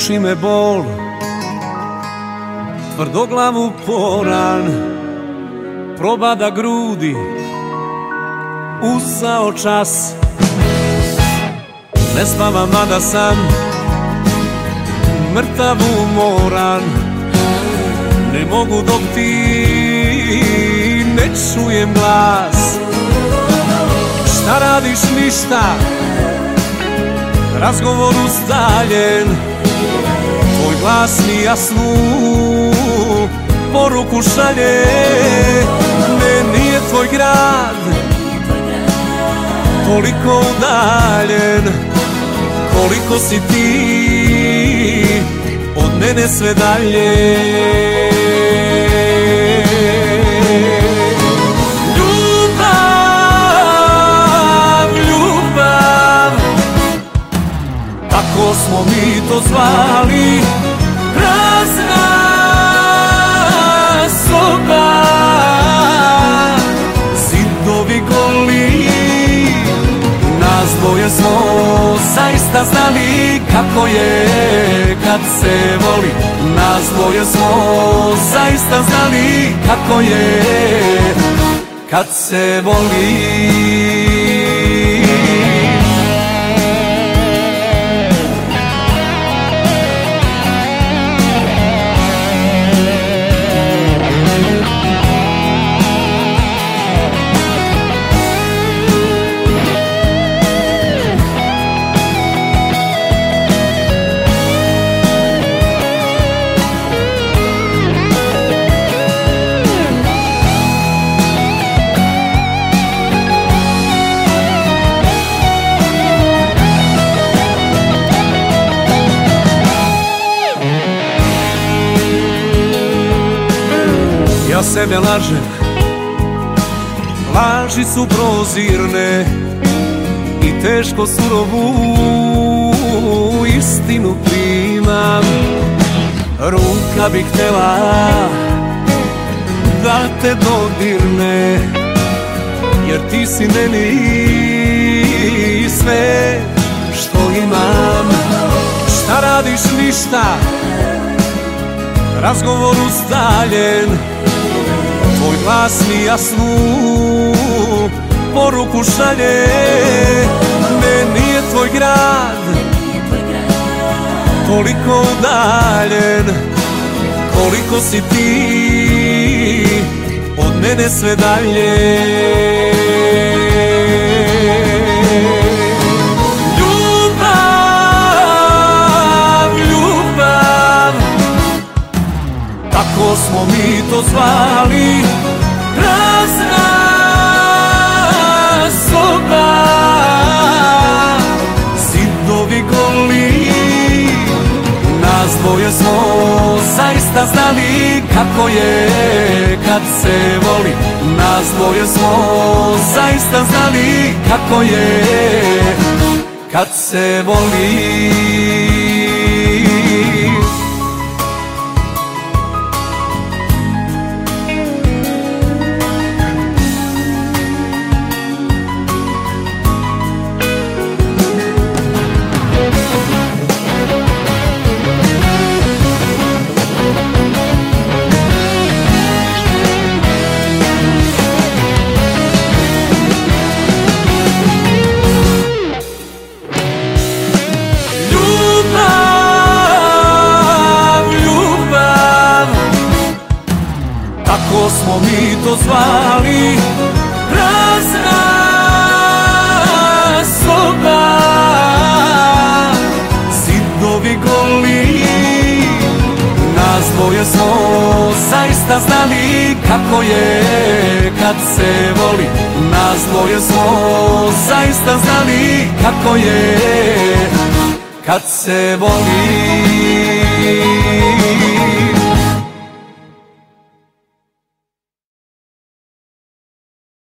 Muči me bol. Tvrdoglavu poran Probada grudi Usao čas. Ne spavam mada sam Mrtav umoran. Ne mogu dok ti Ne čujem glas. Šta radiš ništa Razgovor ustaljen Mi jasnu Poruku šalje Ne, nije tvoj grad Toliko udaljen Koliko si ti Od mene sve dalje. Smo mi to zvali kad se voli Nas dvoje smo zaista znali Kako je. Kad se voli Sebe lažem Laži su prozirne I teško surovu istinu primam. Ruka bi htjela da te dodirne Jer ti si meni sve što imam. Šta radiš ništa? Razgovor ustaljen Tvoj glas mi jasnu poruku šalje. Ne, nije tvoj grad Toliko udaljen. Koliko si ti Od mene sve dalje? Smo mi to zvali Nas dvoje smo zaista znali Kako je kad se voli. Nas dvoje smo zaista znali Kako je kad se voli to zvali? Prazna soba Zidovi goli Nas dvoje smo zaista znali Kako je kad se voli. Nas dvoje smo zaista znali Kako je kad se voli